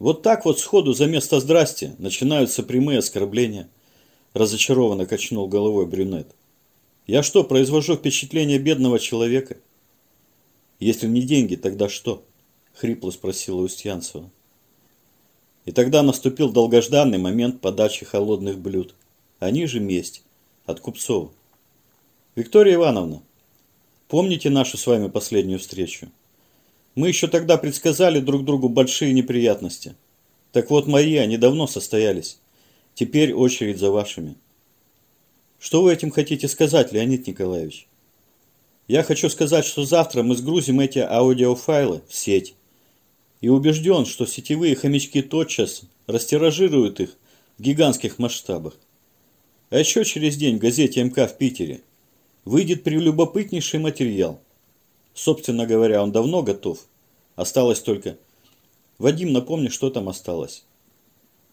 Вот так вот сходу за место «здрасте» начинаются прямые оскорбления. Разочарованно качнул головой брюнет. Я что, произвожу впечатление бедного человека? Если не деньги, тогда что? Хрипло спросила Устьянцева. И тогда наступил долгожданный момент подачи холодных блюд. Они же месть от Купцова. Виктория Ивановна, помните нашу с вами последнюю встречу? Мы еще тогда предсказали друг другу большие неприятности. Так вот мои, они давно состоялись. Теперь очередь за вашими. Что вы этим хотите сказать, Леонид Николаевич? Я хочу сказать, что завтра мы сгрузим эти аудиофайлы в сеть. И убежден, что сетевые хомячки тотчас растиражируют их в гигантских масштабах. А еще через день в газете МК в Питере выйдет прелюбопытнейший материал. Собственно говоря, он давно готов. Осталось только... Вадим, напомни, что там осталось.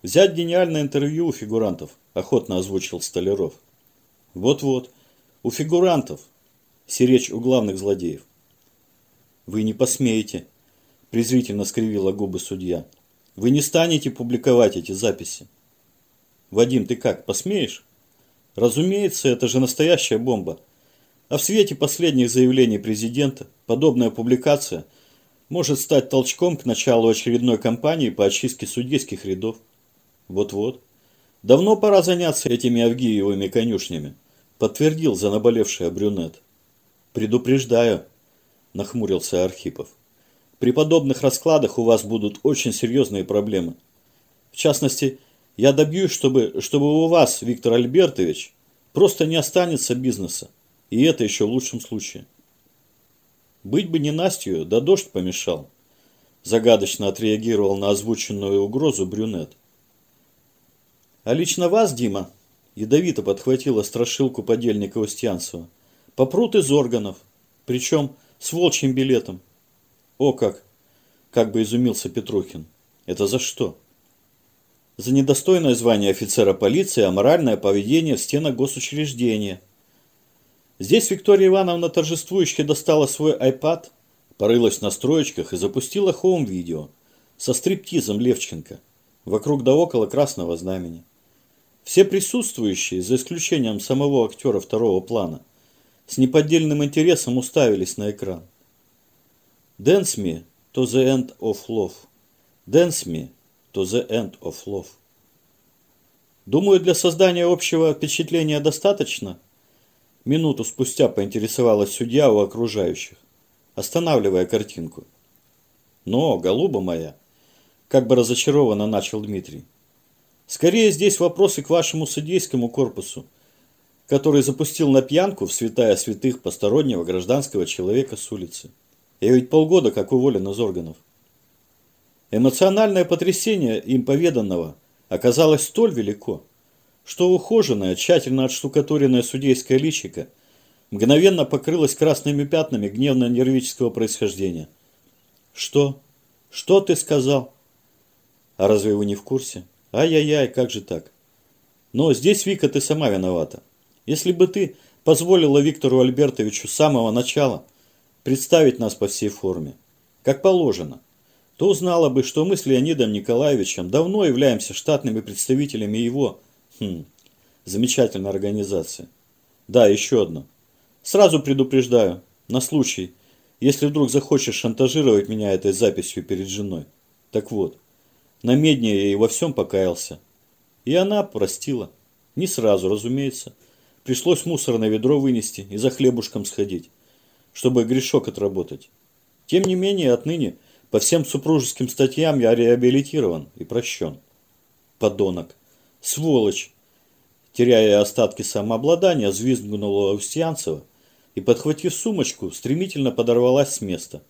Взять гениальное интервью у фигурантов, охотно озвучил Столяров. Вот-вот, у фигурантов. Сиречь у главных злодеев. Вы не посмеете, презрительно скривила губы судья. Вы не станете публиковать эти записи. Вадим, ты как, посмеешь? Разумеется, это же настоящая бомба. А в свете последних заявлений президента подобная публикация может стать толчком к началу очередной кампании по очистке судейских рядов. Вот-вот. Давно пора заняться этими Авгиевыми конюшнями, подтвердил за наболевший брюнет. Предупреждаю, нахмурился Архипов. При подобных раскладах у вас будут очень серьезные проблемы. В частности, я добьюсь, чтобы, чтобы у вас, Виктор Альбертович, просто не останется бизнеса. И это еще в лучшем случае. Быть бы не Настю, да дождь помешал. Загадочно отреагировал на озвученную угрозу брюнет. А лично вас, Дима, ядовито подхватила страшилку подельника Устьянцева, попрут из органов, причем с волчьим билетом. О как! Как бы изумился Петрухин. Это за что? за недостойное звание офицера полиции, а моральное поведение в стенах госучреждения. Здесь Виктория Ивановна торжествующе достала свой iPad, порылась на строечках и запустила хоум-видео со стриптизом Левченко вокруг да около красного знамени. Все присутствующие, за исключением самого актера второго плана, с неподдельным интересом уставились на экран. Dance me to the end of love. Dance me to the end of love. Думаю, для создания общего впечатления достаточно. Минуту спустя поинтересовалась судья у окружающих, останавливая картинку. Но, голуба моя, как бы разочарованно начал Дмитрий, скорее здесь вопросы к вашему судейскому корпусу, который запустил на пьянку в святая святых постороннего гражданского человека с улицы. Я ведь полгода как уволен из органов. Эмоциональное потрясение им поведанного оказалось столь велико, что ухоженное, тщательно отштукатуренное судейское личико мгновенно покрылось красными пятнами гневно-нервического происхождения. «Что? Что ты сказал?» «А разве вы не в курсе?» «Ай-яй-яй, как же так?» «Но здесь, Вика, ты сама виновата. Если бы ты позволила Виктору Альбертовичу с самого начала представить нас по всей форме, как положено, то узнала бы, что мы с Леонидом Николаевичем давно являемся штатными представителями его хм, замечательной организации. Да, еще одно. Сразу предупреждаю, на случай, если вдруг захочешь шантажировать меня этой записью перед женой. Так вот, на медне я и во всем покаялся. И она простила. Не сразу, разумеется. Пришлось мусорное ведро вынести и за хлебушком сходить, чтобы грешок отработать. Тем не менее, отныне по всем супружеским статьям я реабилитирован и прощен. Подонок. Сволочь. Теряя остатки самообладания, взвизгнула Устьянцева и, подхватив сумочку, стремительно подорвалась с места.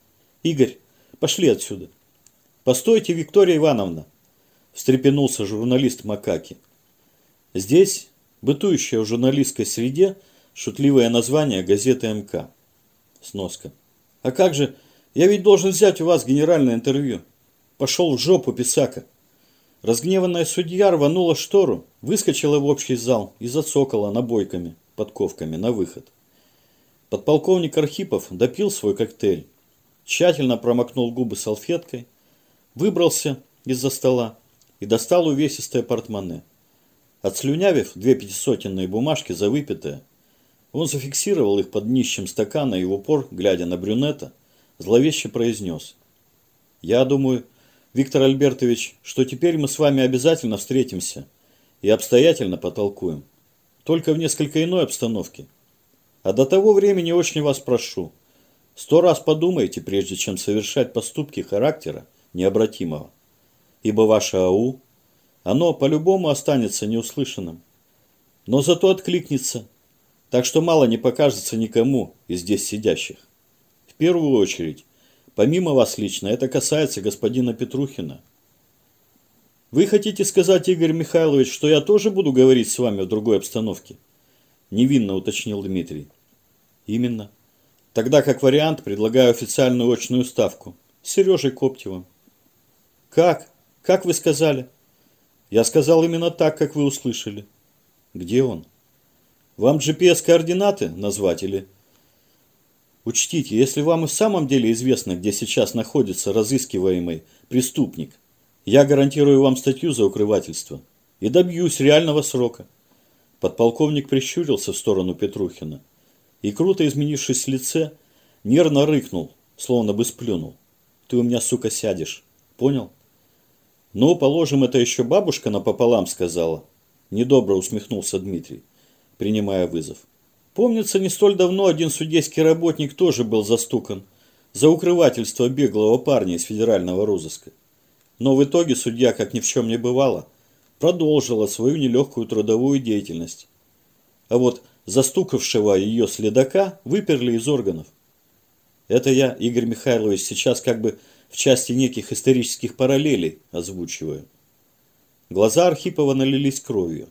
«Игорь, пошли отсюда!» «Постойте, Виктория Ивановна!» встрепенулся журналист Макаки. Здесь, бытующее в журналистской среде, шутливое название газеты МК. Сноска. А как же я ведь должен взять у вас генеральное интервью. Пошел в жопу, писака. Разгневанная судья рванула штору, выскочила в общий зал и зацокала набойками, подковками на выход. Подполковник Архипов допил свой коктейль, тщательно промокнул губы салфеткой, выбрался из-за стола и достал увесистое портмоне. Отслюнявив две пятисотенные бумажки за выпитое, он зафиксировал их под днищем стакана и в упор, глядя на брюнета, зловеще произнес. «Я думаю, Виктор Альбертович, что теперь мы с вами обязательно встретимся и обстоятельно потолкуем. Только в несколько иной обстановке. А до того времени очень вас прошу, сто раз подумайте, прежде чем совершать поступки характера необратимого. Ибо ваше АУ, оно по-любому останется неуслышанным. Но зато откликнется – так что мало не покажется никому из здесь сидящих. В первую очередь, помимо вас лично, это касается господина Петрухина. Вы хотите сказать, Игорь Михайлович, что я тоже буду говорить с вами в другой обстановке? Невинно уточнил Дмитрий. Именно. Тогда как вариант предлагаю официальную очную ставку с Сережей Коптевым. Как? Как вы сказали? Я сказал именно так, как вы услышали. Где он? Вам GPS-координаты назвать или... Учтите, если вам и в самом деле известно, где сейчас находится разыскиваемый преступник, я гарантирую вам статью за укрывательство и добьюсь реального срока. Подполковник прищурился в сторону Петрухина и, круто изменившись в лице, нервно рыкнул, словно бы сплюнул. Ты у меня, сука, сядешь. Понял? Ну, положим, это еще бабушка напополам сказала. Недобро усмехнулся Дмитрий принимая вызов. Помнится, не столь давно один судейский работник тоже был застукан за укрывательство беглого парня из федерального розыска. Но в итоге судья, как ни в чем не бывало, продолжила свою нелегкую трудовую деятельность. А вот застукавшего ее следака выперли из органов. Это я, Игорь Михайлович, сейчас как бы в части неких исторических параллелей озвучиваю. Глаза Архипова налились кровью.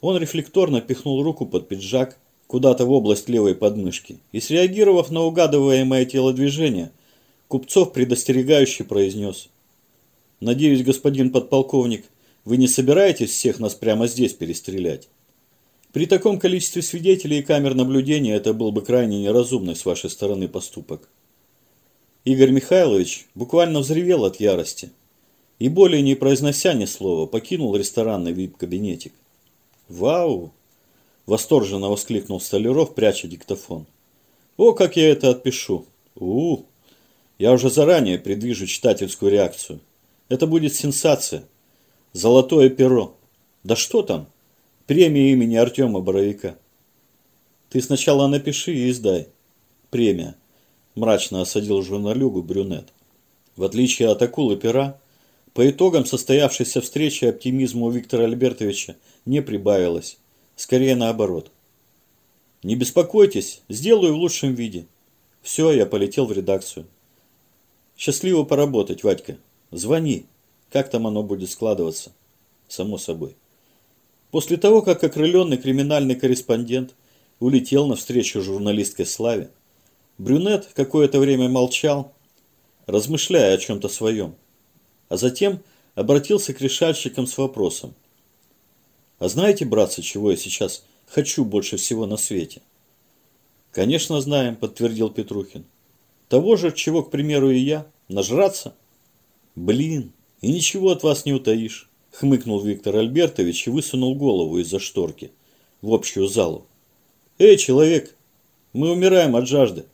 Он рефлекторно пихнул руку под пиджак куда-то в область левой подмышки и, среагировав на угадываемое телодвижение, Купцов предостерегающе произнес. «Надеюсь, господин подполковник, вы не собираетесь всех нас прямо здесь перестрелять? При таком количестве свидетелей и камер наблюдения это был бы крайне неразумный с вашей стороны поступок». Игорь Михайлович буквально взревел от ярости и, более не произнося ни слова, покинул ресторанный вип-кабинетик. «Вау!» – восторженно воскликнул Столяров, пряча диктофон. «О, как я это отпишу! у, -у. Я уже заранее предвижу читательскую реакцию. Это будет сенсация. Золотое перо. Да что там? Премия имени Артема Боровика. Ты сначала напиши и издай. Премия. Мрачно осадил журналюгу брюнет. В отличие от акулы пера, по итогам состоявшейся встречи оптимизму у Виктора Альбертовича не прибавилось. Скорее наоборот. Не беспокойтесь, сделаю в лучшем виде. Все, я полетел в редакцию. Счастливо поработать, Вадька. Звони. Как там оно будет складываться? Само собой. После того, как окрыленный криминальный корреспондент улетел навстречу журналистской славе, Брюнет какое-то время молчал, размышляя о чем-то своем а затем обратился к решальщикам с вопросом. «А знаете, братцы, чего я сейчас хочу больше всего на свете?» «Конечно знаем», – подтвердил Петрухин. «Того же, чего, к примеру, и я, нажраться?» «Блин, и ничего от вас не утаишь», – хмыкнул Виктор Альбертович и высунул голову из-за шторки в общую залу. «Эй, человек, мы умираем от жажды.